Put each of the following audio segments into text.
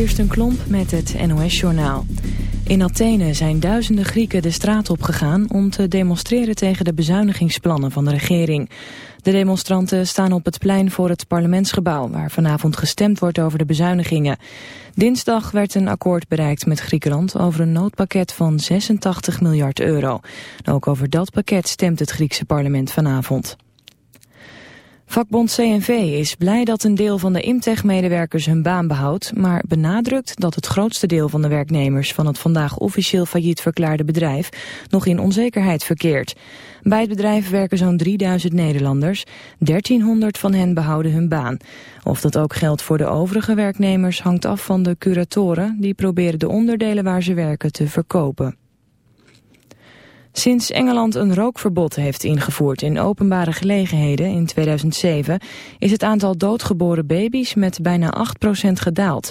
Kirsten Klomp met het NOS-journaal. In Athene zijn duizenden Grieken de straat op gegaan om te demonstreren tegen de bezuinigingsplannen van de regering. De demonstranten staan op het plein voor het parlementsgebouw, waar vanavond gestemd wordt over de bezuinigingen. Dinsdag werd een akkoord bereikt met Griekenland over een noodpakket van 86 miljard euro. Ook over dat pakket stemt het Griekse parlement vanavond. Vakbond CNV is blij dat een deel van de Imtech-medewerkers hun baan behoudt, maar benadrukt dat het grootste deel van de werknemers van het vandaag officieel failliet verklaarde bedrijf nog in onzekerheid verkeert. Bij het bedrijf werken zo'n 3000 Nederlanders, 1300 van hen behouden hun baan. Of dat ook geldt voor de overige werknemers hangt af van de curatoren, die proberen de onderdelen waar ze werken te verkopen. Sinds Engeland een rookverbod heeft ingevoerd in openbare gelegenheden in 2007 is het aantal doodgeboren baby's met bijna 8% gedaald.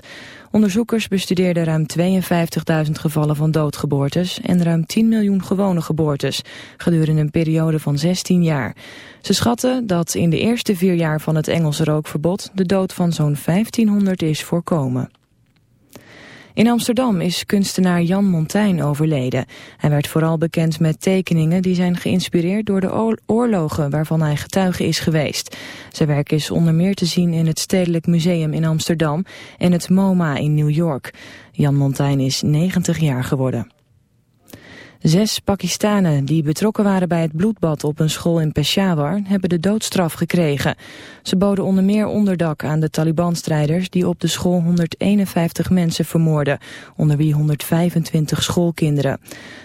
Onderzoekers bestudeerden ruim 52.000 gevallen van doodgeboortes en ruim 10 miljoen gewone geboortes gedurende een periode van 16 jaar. Ze schatten dat in de eerste vier jaar van het Engelse rookverbod de dood van zo'n 1500 is voorkomen. In Amsterdam is kunstenaar Jan Montijn overleden. Hij werd vooral bekend met tekeningen die zijn geïnspireerd door de oorlogen waarvan hij getuige is geweest. Zijn werk is onder meer te zien in het Stedelijk Museum in Amsterdam en het MoMA in New York. Jan Montijn is 90 jaar geworden. Zes Pakistanen die betrokken waren bij het bloedbad op een school in Peshawar hebben de doodstraf gekregen. Ze boden onder meer onderdak aan de Taliban-strijders die op de school 151 mensen vermoorden, onder wie 125 schoolkinderen.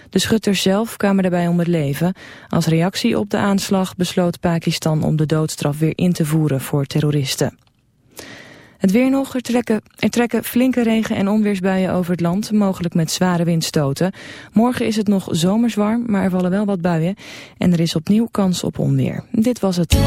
De schutters zelf kwamen daarbij om het leven. Als reactie op de aanslag besloot Pakistan om de doodstraf weer in te voeren voor terroristen. Het weer nog, er trekken, er trekken flinke regen- en onweersbuien over het land, mogelijk met zware windstoten. Morgen is het nog zomers warm, maar er vallen wel wat buien. En er is opnieuw kans op onweer. Dit was het.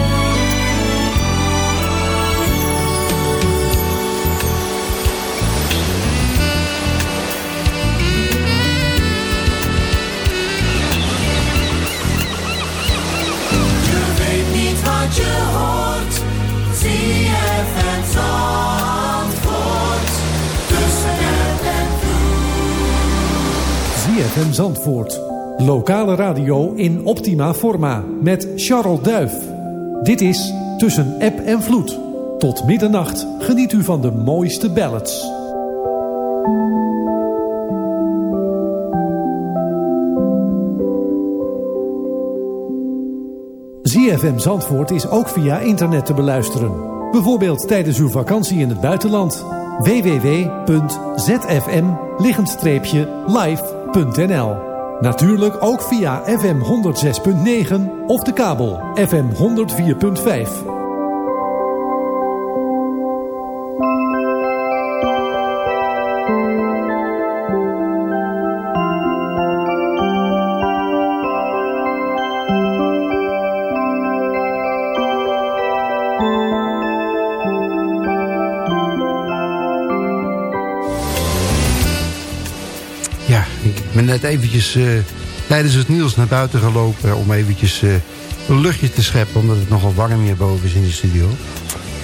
ZFM Zandvoort. Lokale radio in optima forma met Charles Duif. Dit is Tussen App en Vloed. Tot middernacht geniet u van de mooiste ballads. ZFM Zandvoort is ook via internet te beluisteren. Bijvoorbeeld tijdens uw vakantie in het buitenland. www.zfm-live.nl Natuurlijk ook via FM 106.9 of de kabel FM 104.5. net eventjes eh, tijdens het nieuws naar buiten gelopen... om eventjes eh, een luchtje te scheppen... omdat het nogal warm hier boven is in de studio.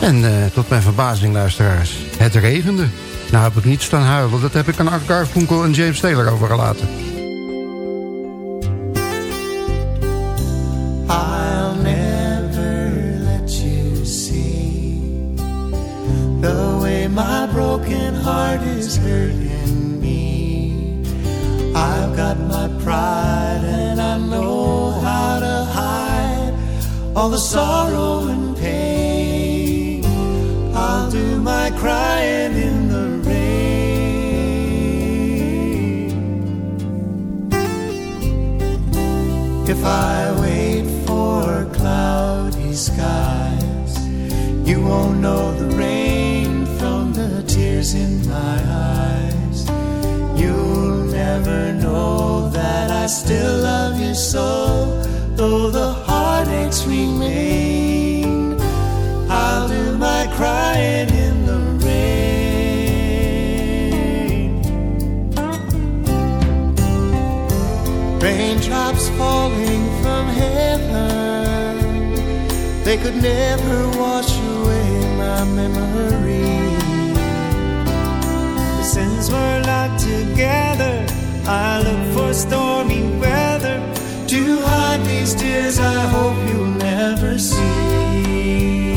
En eh, tot mijn verbazing, luisteraars, het regende. Nou heb ik niet staan huilen. Dat heb ik aan Art Garfunkel en James Taylor overgelaten. Sorrow and pain. I'll do my crying in the rain. If I wait for cloudy skies, you won't know the rain from the tears in my eyes. You'll never know that I still love could never wash away my memory. Since we're locked together, I look for stormy weather to hide these tears I hope you'll never see.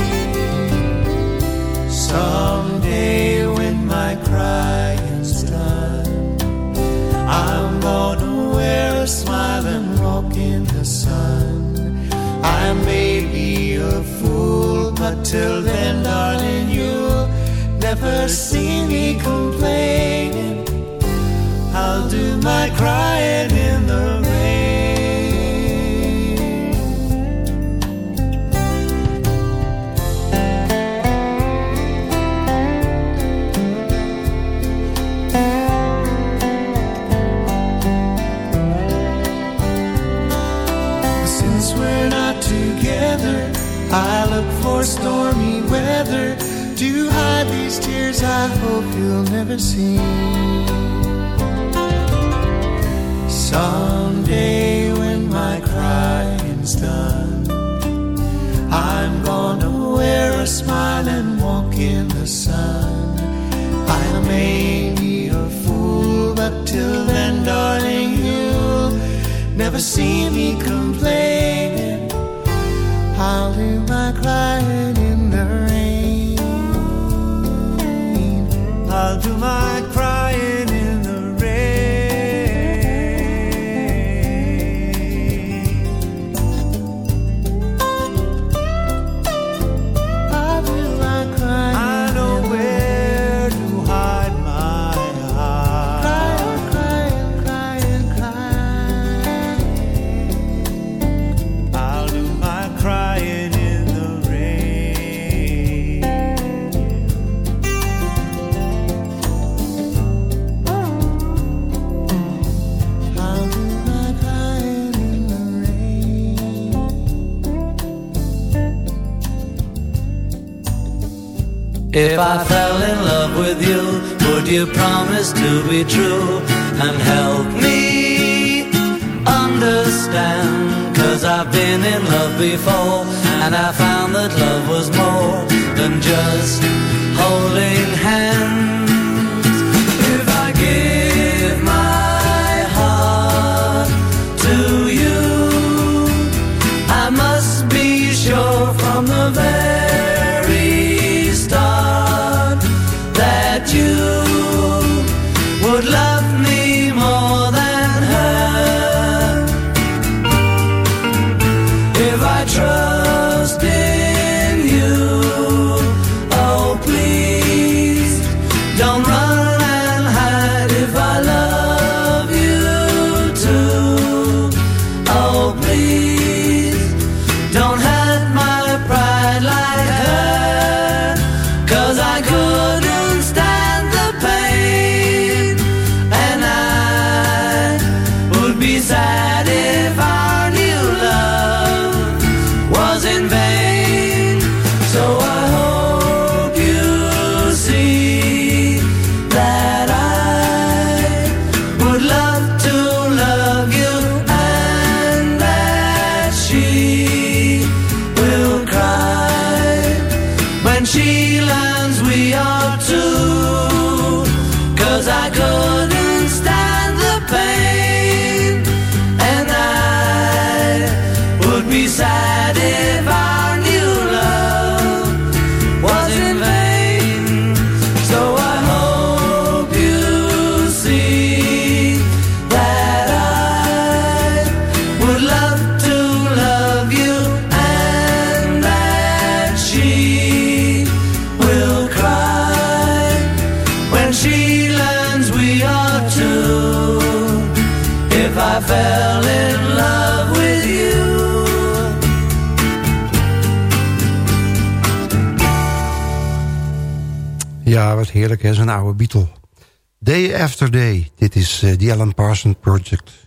Some Till then, darling, you'll never see me complaining. I'll do my crying. Ja, wat heerlijk, hè? Zo'n oude Beatle. Day After Day. Dit is eh, uh, The Alan Parsons Project.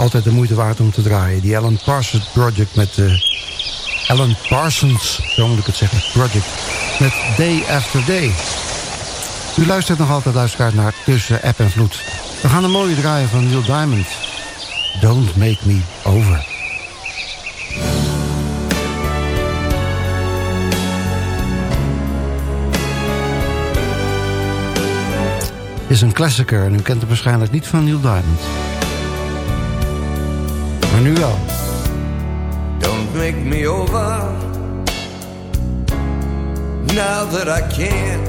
Altijd de moeite waard om te draaien. Die Alan Parsons Project met... Uh, Alan Parsons, zo moet ik het zeggen, Project. Met Day After Day. U luistert nog altijd luisteraar naar Tussen App en Vloed. We gaan een mooie draaien van Neil Diamond. Don't Make Me Over. is een klassieker en u kent het waarschijnlijk niet van Neil Diamond. Maar nu wel. Don't make me over Now that I can't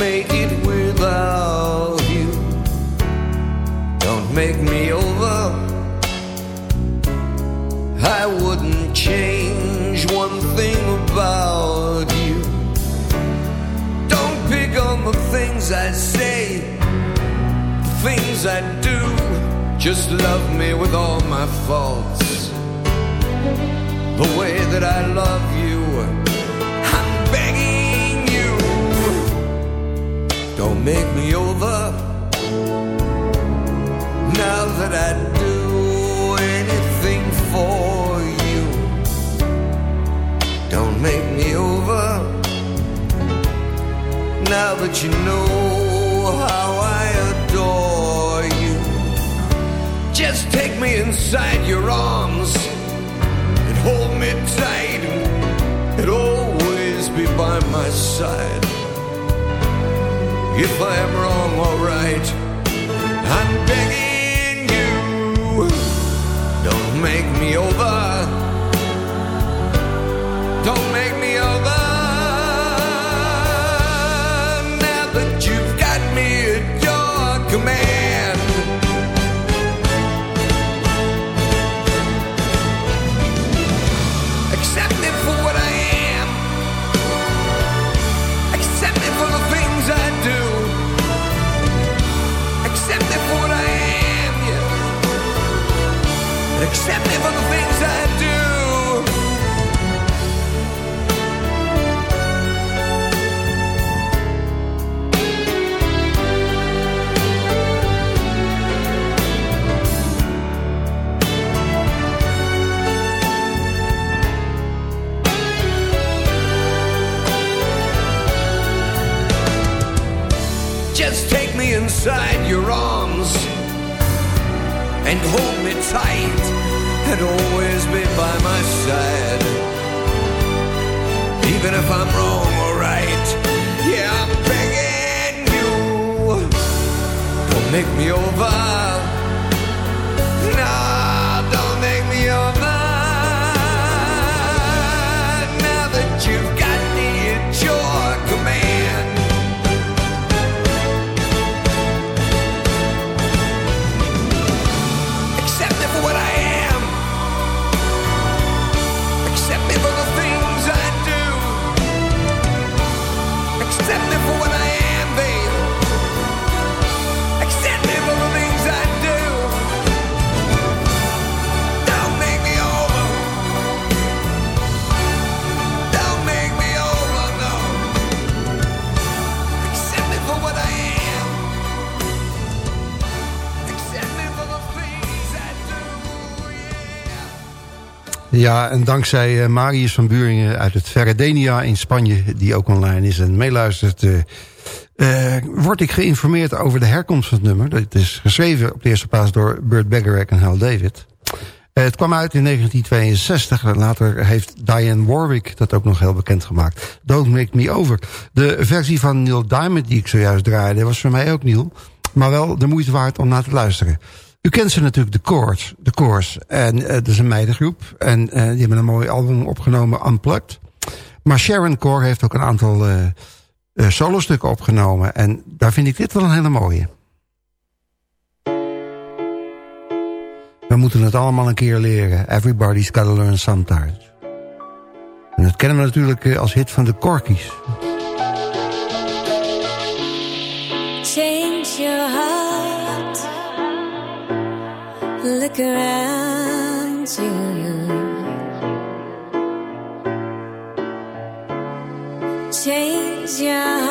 make it without you Don't make me over I wouldn't change one thing about you Don't pick on the things I say the things I do. Just love me with all my faults. The way that I love you, I'm begging you. Don't make me over. Now that I do anything for you, don't make me over. Now that you know me inside your arms and hold me tight and always be by my side. If I am wrong or right, I'm begging you, don't make me over. Don't make and hold me tight and always be by my side. Even if I'm wrong or right, yeah, I'm begging you. Don't make me over. accepted for what Ja, en dankzij uh, Marius van Buringen uit het Verredenia in Spanje... die ook online is en meeluistert... Uh, uh, word ik geïnformeerd over de herkomst van het nummer. Dat is geschreven op de eerste plaats door Burt Bacharach en Hal David. het kwam uit in 1962. En later heeft Diane Warwick dat ook nog heel bekend gemaakt. Don't Make Me Over. De versie van Neil Diamond die ik zojuist draaide... was voor mij ook nieuw. Maar wel de moeite waard om naar te luisteren. U kent ze natuurlijk, de Coors. De Coors. En uh, dat is een meidengroep. En uh, die hebben een mooi album opgenomen, Unplugged. Maar Sharon Core heeft ook een aantal uh, solostukken opgenomen. En daar vind ik dit wel een hele mooie. We moeten het allemaal een keer leren. Everybody's gotta learn sometimes. En dat kennen we natuurlijk als hit van de Corkies. Look around you. Change your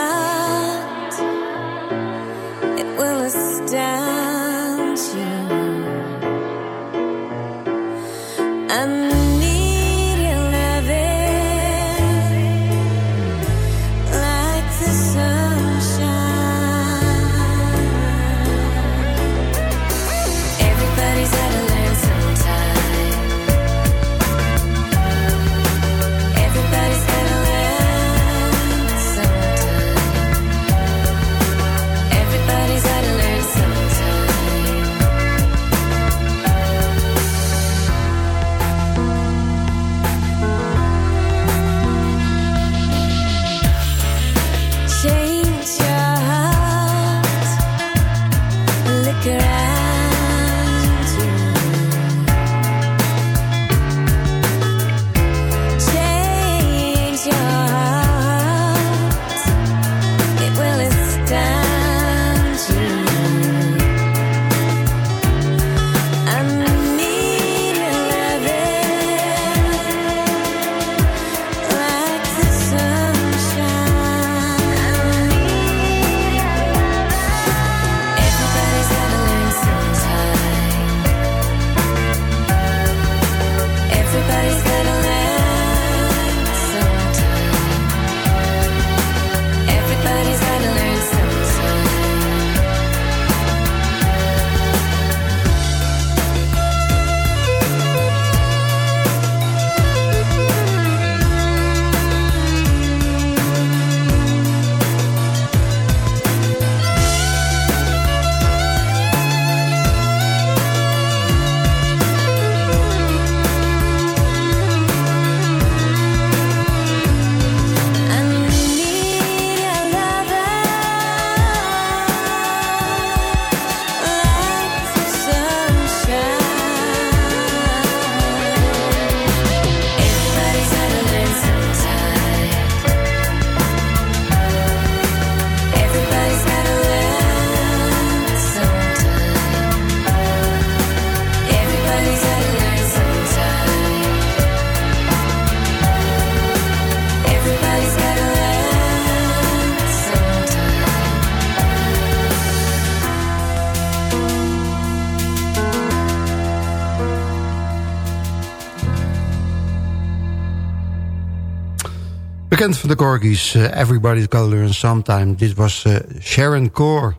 Van de Corgis, uh, Everybody's Gotta Learn Sometime. Dit was uh, Sharon Core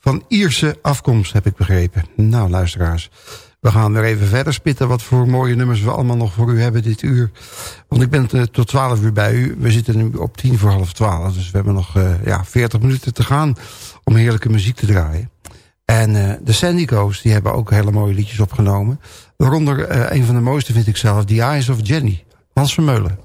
van Ierse afkomst, heb ik begrepen. Nou, luisteraars, we gaan weer even verder spitten... wat voor mooie nummers we allemaal nog voor u hebben dit uur. Want ik ben uh, tot 12 uur bij u. We zitten nu op tien voor half twaalf. Dus we hebben nog ja, 40 minuten te gaan om heerlijke muziek te draaien. En de Sandico's die hebben ook hele mooie liedjes opgenomen. Waaronder een van de mooiste vind ik zelf, The Eyes of Jenny. Hans Vermeulen.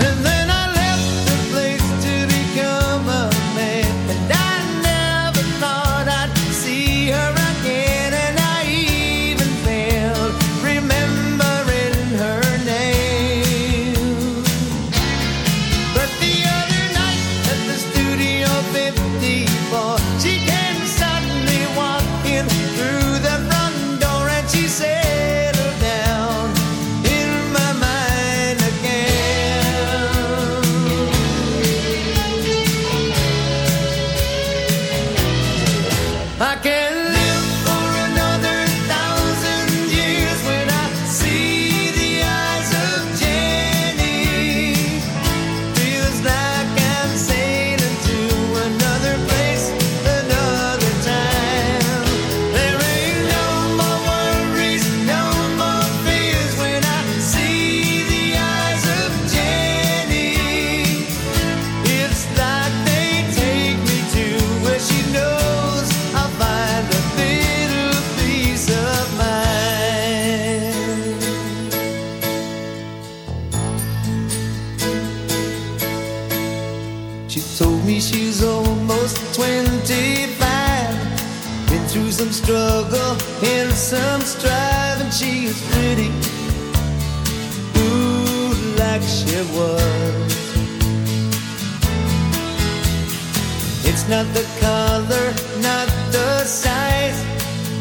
And then not the color, not the size.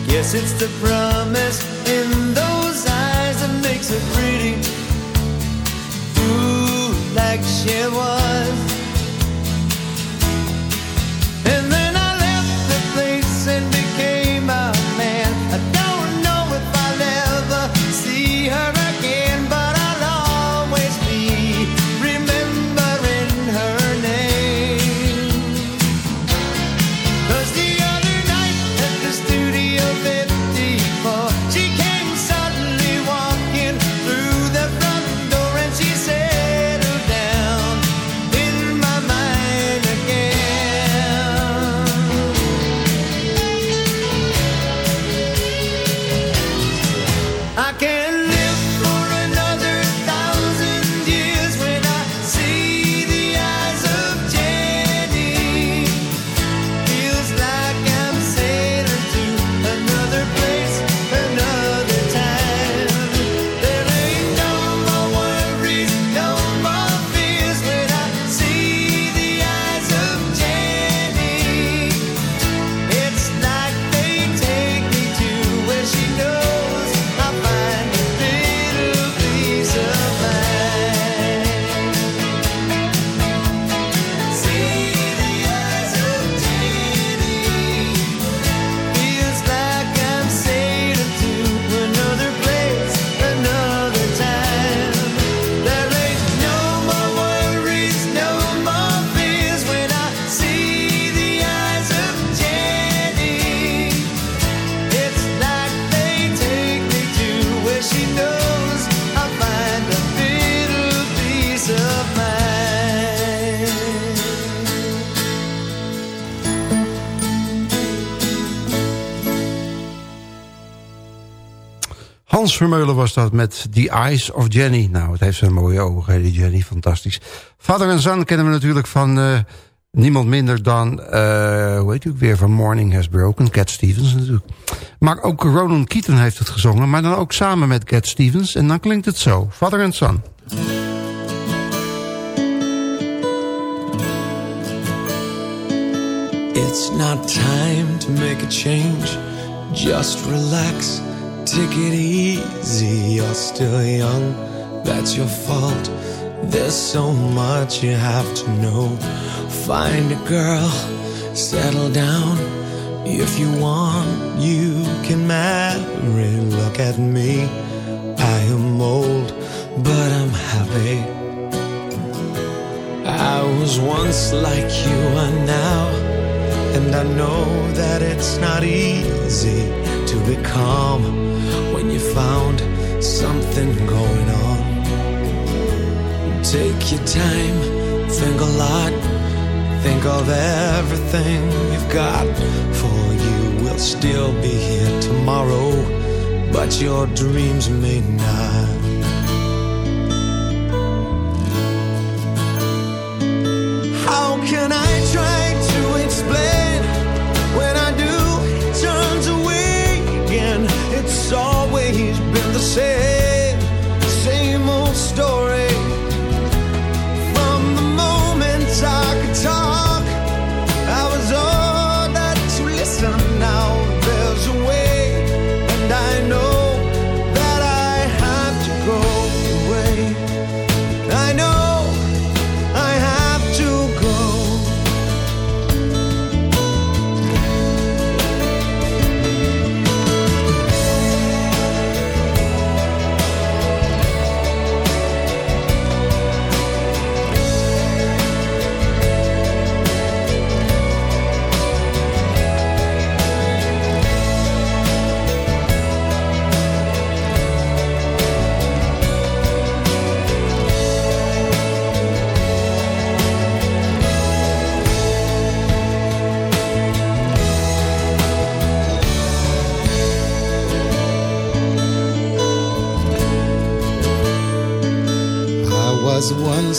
Guess it's the promise in those eyes that makes her pretty. Ooh, like she was. Vermeulen was dat met The Eyes of Jenny. Nou, het heeft zijn mooie ogen, die Jenny. Fantastisch. Father and Son kennen we natuurlijk van uh, niemand minder dan... Uh, hoe heet u weer? Van Morning Has Broken. Cat Stevens natuurlijk. Maar ook Ronan Keaton heeft het gezongen. Maar dan ook samen met Cat Stevens. En dan klinkt het zo. Father and Son. It's not time to make a change. Just relax. Take it easy, you're still young, that's your fault. There's so much you have to know. Find a girl, settle down. If you want, you can marry. Look at me, I am old, but I'm happy. I was once like you are now, and I know that it's not easy to be calm you found something going on. Take your time, think a lot, think of everything you've got. For you will still be here tomorrow, but your dreams may not.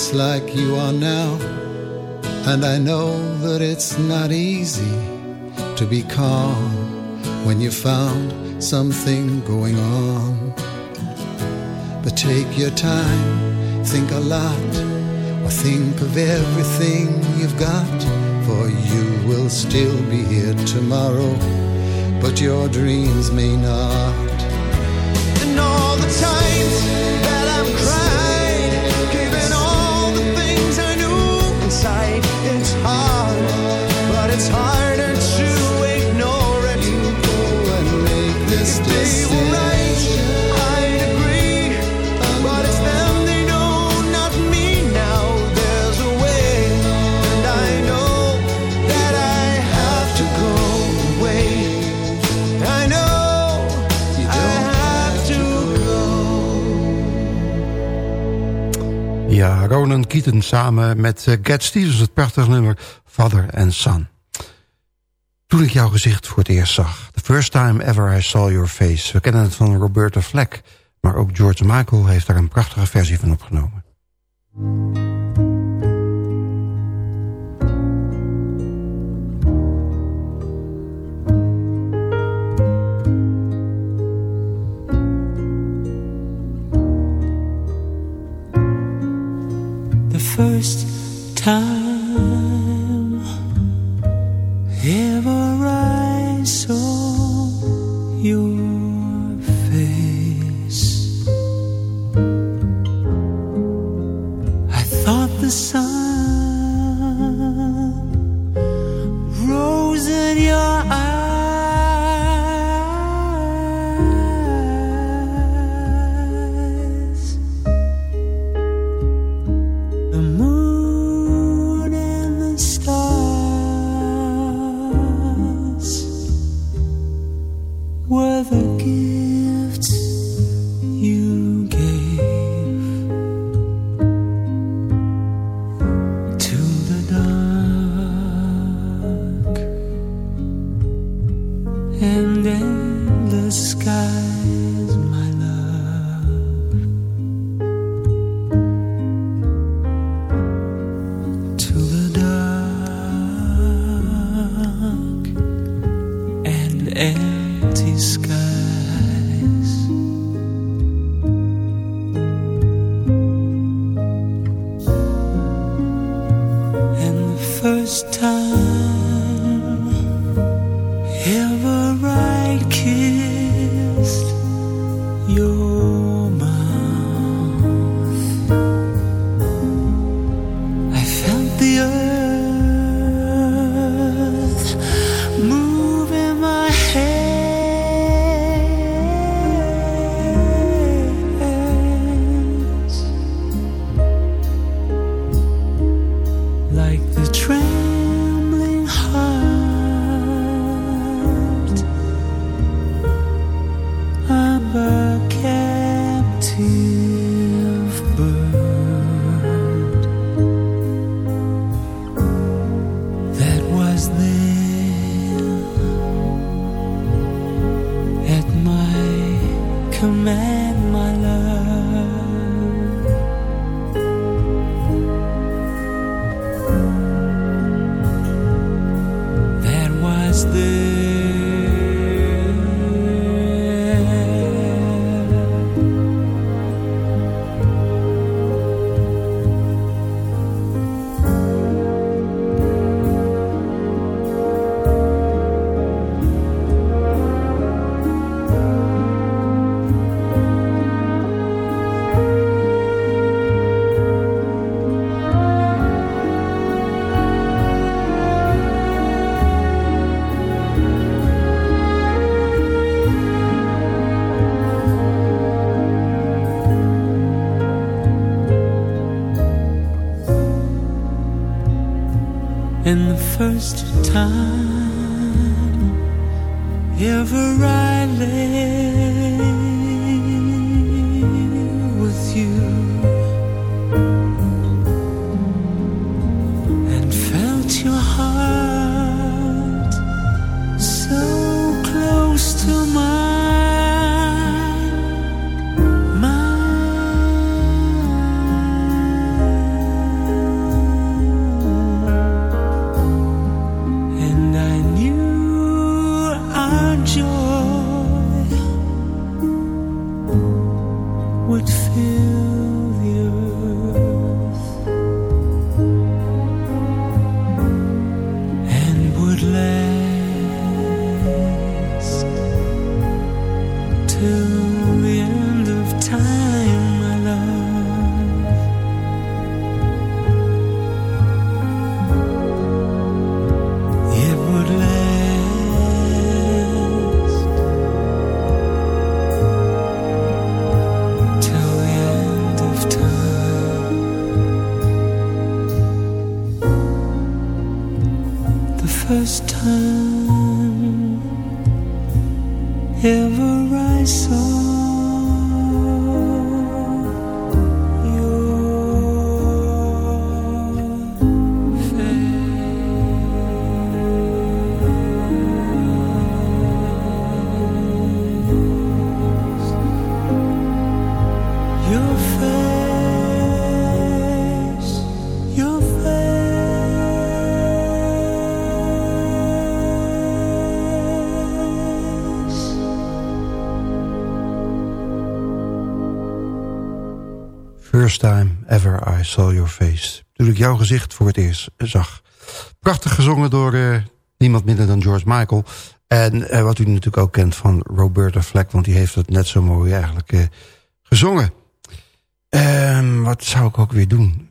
Once like you are now, And I know that it's not easy to be calm when you found something going on. But take your time, think a lot, or think of everything you've got, for you will still be here tomorrow, but your dreams may not. And all the times Ronan Keaton samen met uh, Cat Stevens, het prachtige nummer Father and Son. Toen ik jouw gezicht voor het eerst zag. The first time ever I saw your face. We kennen het van Roberta Fleck. Maar ook George Michael heeft daar een prachtige versie van opgenomen. First time. Ever of first time First time ever I saw your face. Toen ik jouw gezicht voor het eerst zag. Prachtig gezongen door uh, niemand minder dan George Michael. En uh, wat u natuurlijk ook kent van Roberta Fleck. Want die heeft het net zo mooi eigenlijk uh, gezongen. Um, wat zou ik ook weer doen?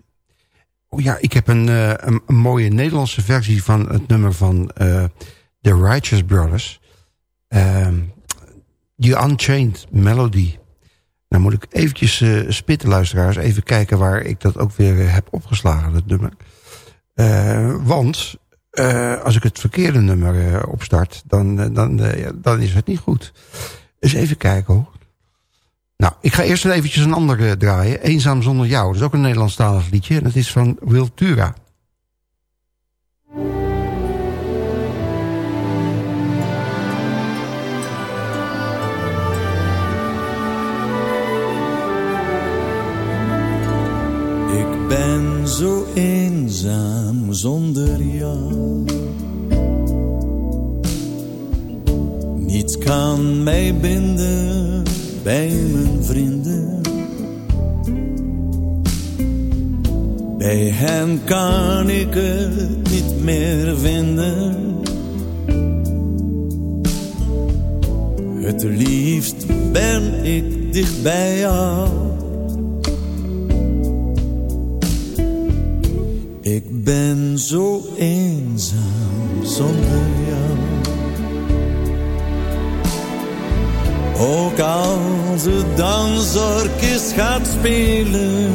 Oh ja, ik heb een, een, een, mooie Nederlandse versie van het nummer van The Righteous Brothers. Um, The Unchained Melody. Nou moet ik eventjes uh, spitten, luisteraars. Even kijken waar ik dat ook weer uh, heb opgeslagen, dat nummer. Uh, want als ik het verkeerde nummer opstart, dan, dan, dan is het niet goed. Dus even kijken hoor. Nou, ik ga eerst eventjes een andere draaien. Eenzaam zonder jou. Dat is ook een Nederlandstalig liedje. En dat is van Wiltura. Zo eenzaam zonder jou. Niets kan mij binden bij mijn vrienden. Bij hen kan ik het niet meer vinden. Het liefst ben ik dicht bij jou Ik ben zo eenzaam zonder jou. Ook als het dansorkest gaat spelen.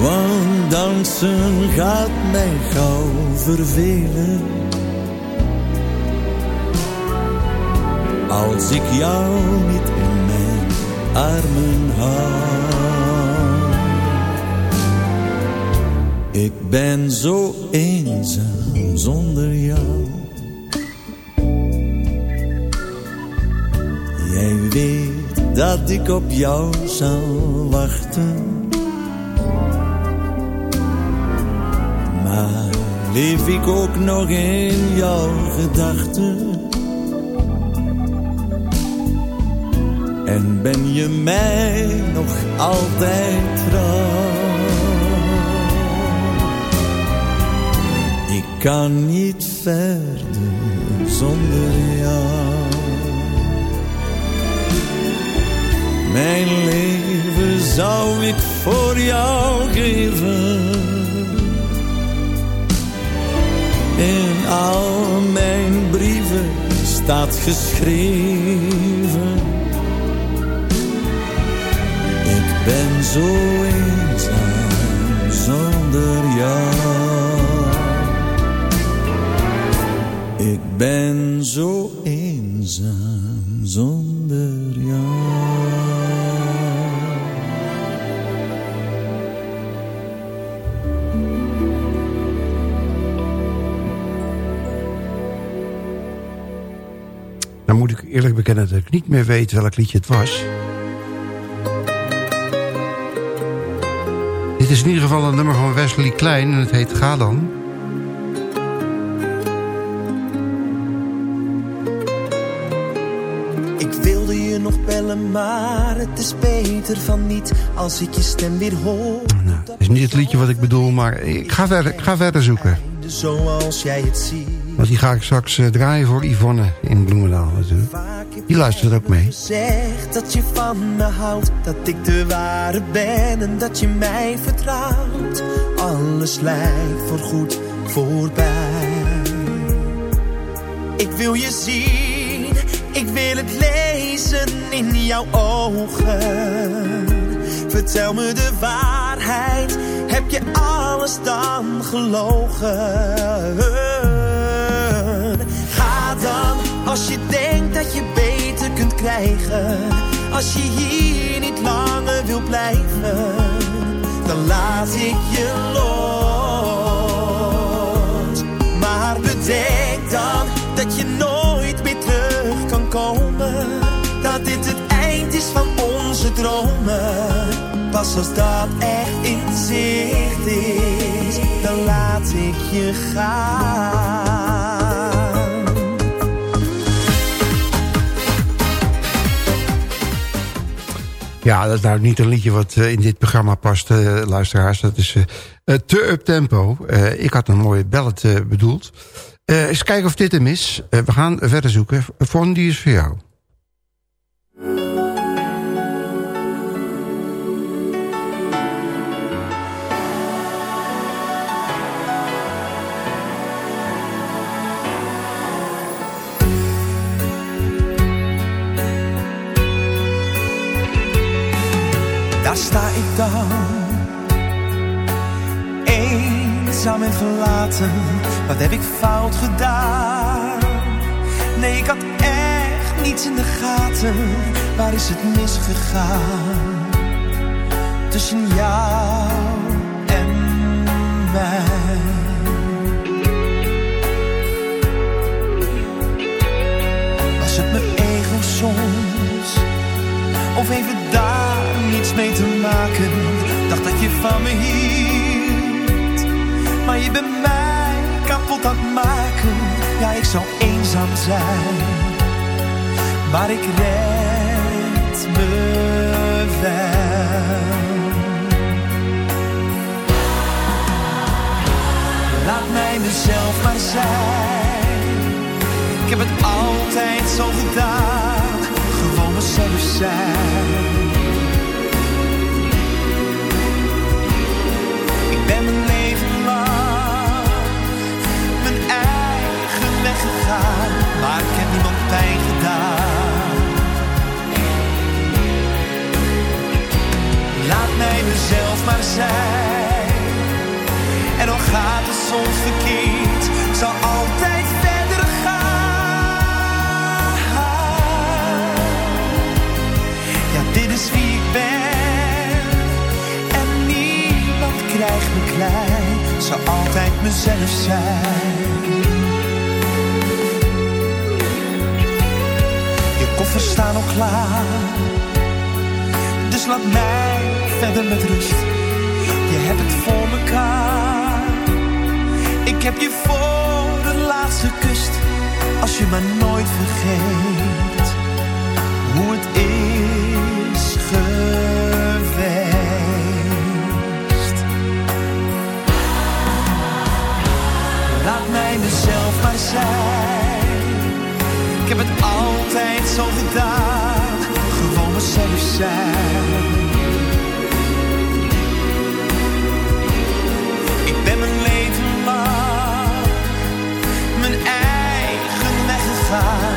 Want dansen gaat mij gauw vervelen. Als ik jou niet in mijn armen hou. Ik ben zo eenzaam zonder jou. Jij weet dat ik op jou zal wachten. Maar leef ik ook nog in jouw gedachten? En ben je mij nog altijd trouw? Kan niet verder zonder jou. Mijn leven zou ik voor jou geven. In al mijn brieven staat geschreven. Ik ben zo eenzaam zonder jou. Ben zo eenzaam zonder jou. Dan moet ik eerlijk bekennen dat ik niet meer weet welk liedje het was. Dit is in ieder geval een nummer van Wesley Klein en het heet Ga dan. Maar het is beter van niet als ik je stem weer hoor. Nou, het is niet het liedje wat ik bedoel, maar ik ga verder, ik ga verder zoeken. Zoals jij het ziet. Want die ga ik straks uh, draaien voor Yvonne in Bloemendaal natuurlijk. Die luistert ook mee. Zeg dat je van me houdt, dat ik de ware ben en dat je mij vertrouwt. Alles lijkt voor goed voorbij. Ik wil je zien, ik wil het in jouw ogen. Vertel me de waarheid, heb je alles dan gelogen. Ga dan als je denkt dat je beter kunt krijgen. Als je hier niet langer wil blijven, dan laat ik je los. Maar bedenk dan dat je nooit Dat dit het eind is van onze dromen. Pas als dat echt in zicht is, dan laat ik je gaan. Ja, dat is nou niet een liedje wat uh, in dit programma past, uh, luisteraars. Dat is uh, te up-tempo. ik had een mooie ballad bedoeld. eens kijken of dit hem is. we gaan verder zoeken. Von, die is voor jou. Daar sta ik dan, eenzaam en verlaten. Wat heb ik fout gedaan? Nee, ik had echt niets in de gaten. Waar is het misgegaan? Tussen jou en mij. Was het mijn ego soms? Of even daar niets mee te maken. Dacht dat je van me hield. Maar je bent mij kapot aan het maken. Ja, ik zou eenzaam zijn. Maar ik red me wel. Laat mij mezelf maar zijn. Ik heb het altijd zo gedaan. Gewoon mezelf zijn maar ik heb niemand pijn gedaan. Laat mij mezelf maar zijn, en al gaat het soms verkeerd, zal altijd verder gaan. Ja, dit is wie ik ben krijg me klein, zou altijd mezelf zijn. Koffers staan al klaar, dus laat mij verder met rust. Je hebt het voor mekaar, ik heb je voor de laatste kust. Als je me nooit vergeet, hoe het altijd zo gedaan. Gewoon mezelf zijn. Ik ben mijn leven lang mijn eigen weg gegaan.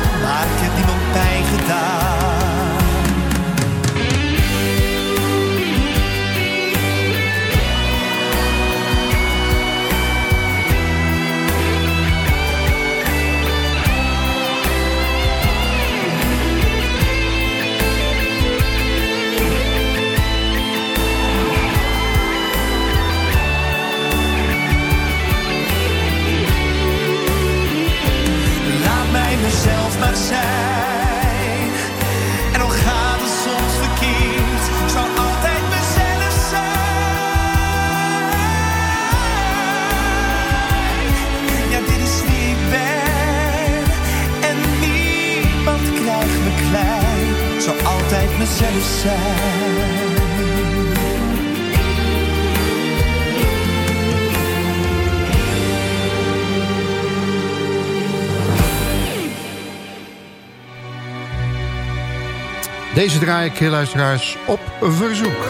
Deze draai ik, luisteraars, op verzoek.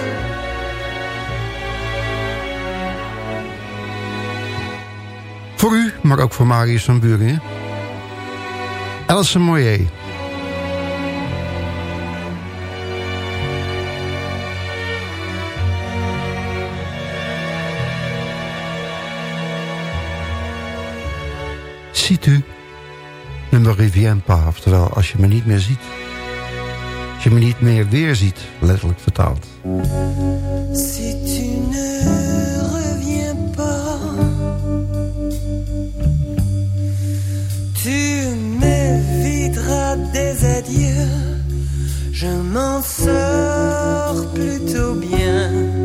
Voor u, maar ook voor Marius van Buringen. Else Moyer. Ziet u, nummer me oftewel als je me niet meer ziet... Je me niet meer weer ziet, letterlijk vertaald. Si tu ne reviens pas, tu m'éviteras des adieux. Je m'en sors plutôt bien.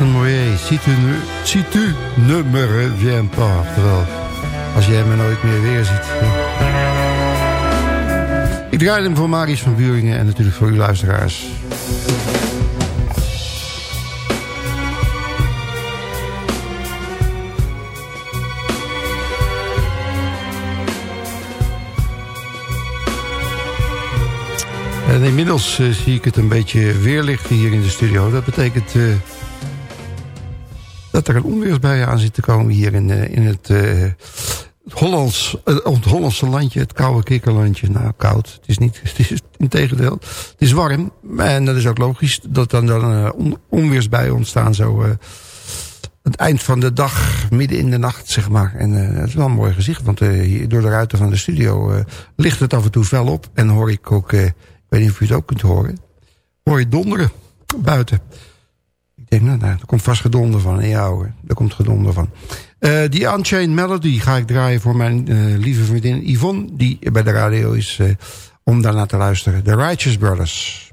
Moyer, me reviens pas. Oftewel, als jij me nooit meer weer ziet. Ik draai hem voor Marius van Buringen en natuurlijk voor uw luisteraars. En inmiddels eh, zie ik het een beetje weerlichten hier in de studio. Dat betekent eh, dat er een onweersbui aan zit te komen hier in, eh, in het, eh, eh, het Hollandse landje. Het koude kikkerlandje. Nou, koud. Het is niet, het is integendeel. Het is warm. En dat is ook logisch dat dan, dan uh, on, onweersbuien ontstaan zo... eh, het eind van de dag, midden in de nacht, zeg maar. En uh, het is wel een mooi gezicht, want uh, hier, door de ruiten van de studio uh, ligt het af en toe fel op. En hoor ik ook, ik weet niet of u het ook kunt horen, hoor je donderen buiten. Denk, nou, nou er komt vast gedonder van. Ja hoor, daar komt gedonder van. die Unchained Melody ga ik draaien voor mijn lieve vriendin Yvonne, die bij de radio is, om daarna te luisteren. The Righteous Brothers.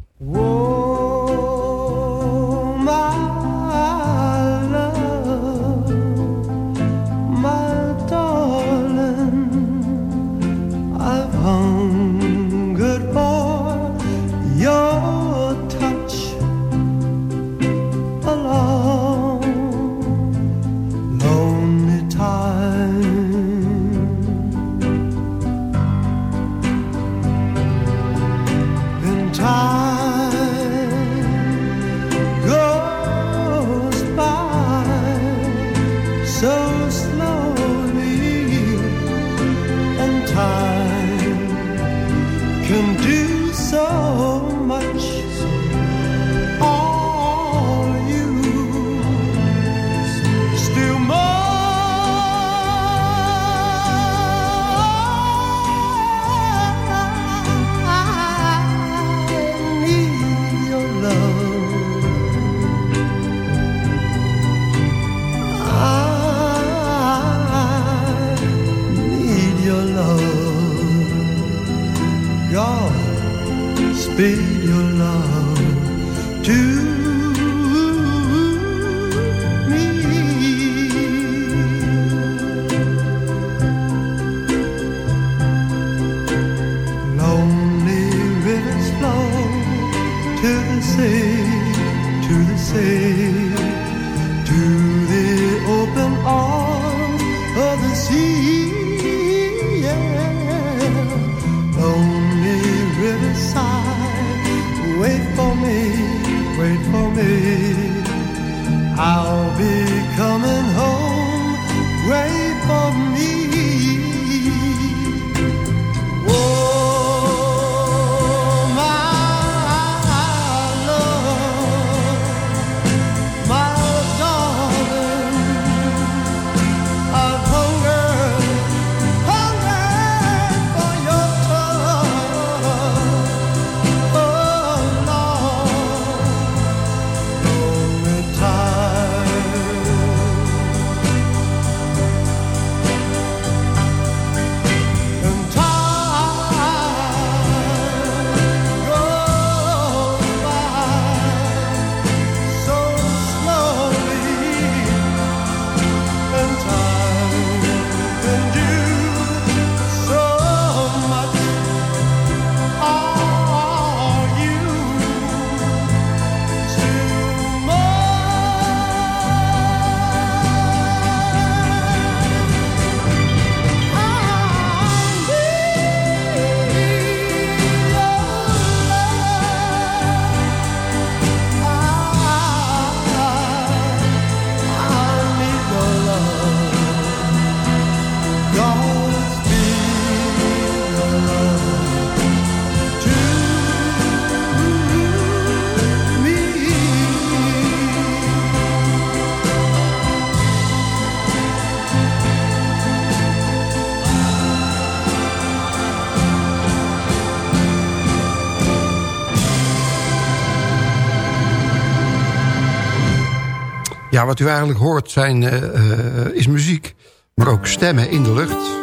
Ja, wat u eigenlijk hoort zijn, eh, eh, is muziek, maar ook stemmen in de lucht.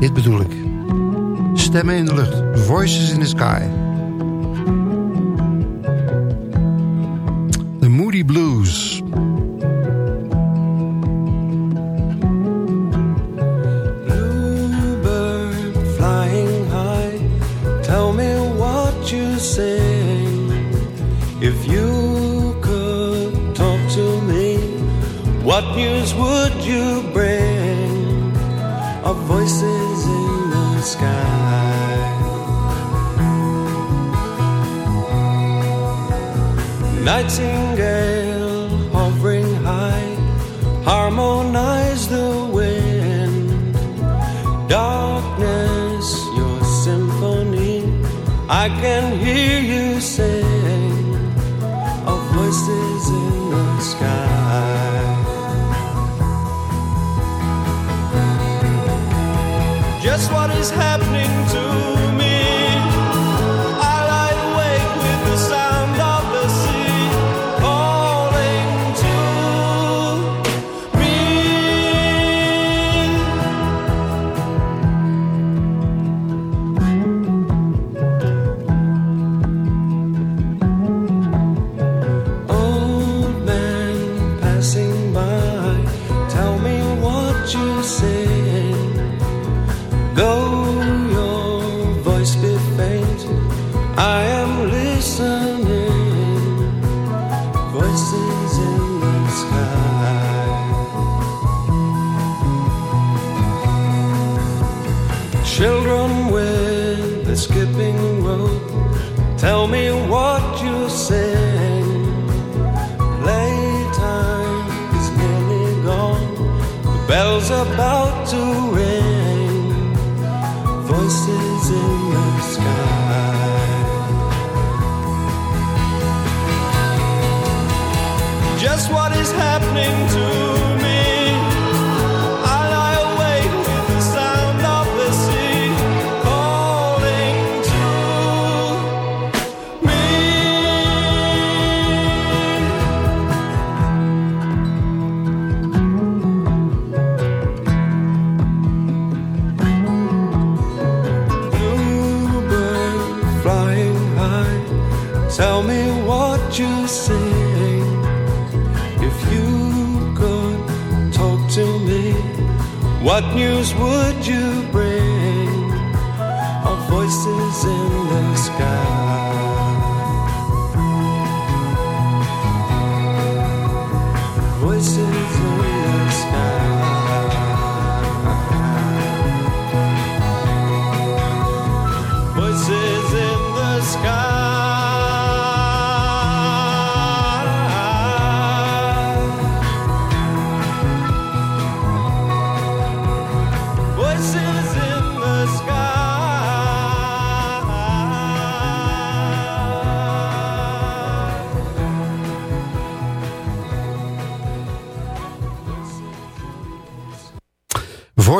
Dit bedoel ik. Stemmen in de lucht. Voices in the sky. The Moody Blues. If you could talk to me, what news would you bring? Of voices in the sky. Nightingale hovering high, harmonize the wind. Darkness, your symphony, I can hear you sing Children with a skipping rope, tell me what you sing. Playtime is nearly gone, the bell's about to ring. Voices in the sky. Just what is happening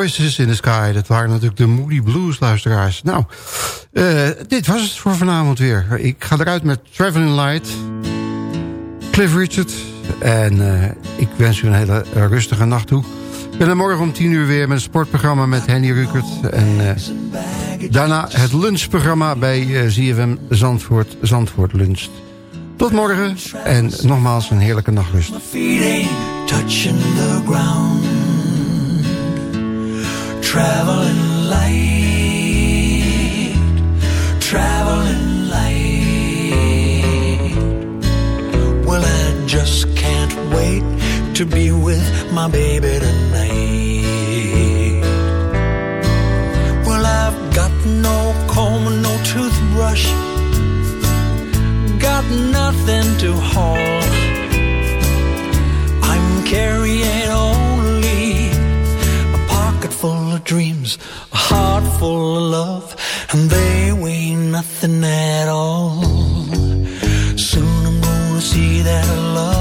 Voices in the Sky. Dat waren natuurlijk de Moody Blues luisteraars. Nou, uh, dit was het voor vanavond weer. Ik ga eruit met Traveling Light. Cliff Richard. En uh, ik wens u een hele rustige nacht toe. Ik ben er morgen om 10 uur weer met een sportprogramma met Henny Rukert. En uh, daarna het lunchprogramma bij ZFM Zandvoort, Zandvoort Lunch. Tot morgen en nogmaals een heerlijke nachtrust. Traveling light. Traveling light. Well, I just can't wait To be with my baby tonight. Well, I've got no comb, no toothbrush. Got nothing to haul. I'm carrying dreams, a heart full of love, and they weigh nothing at all. Soon I'm gonna see that love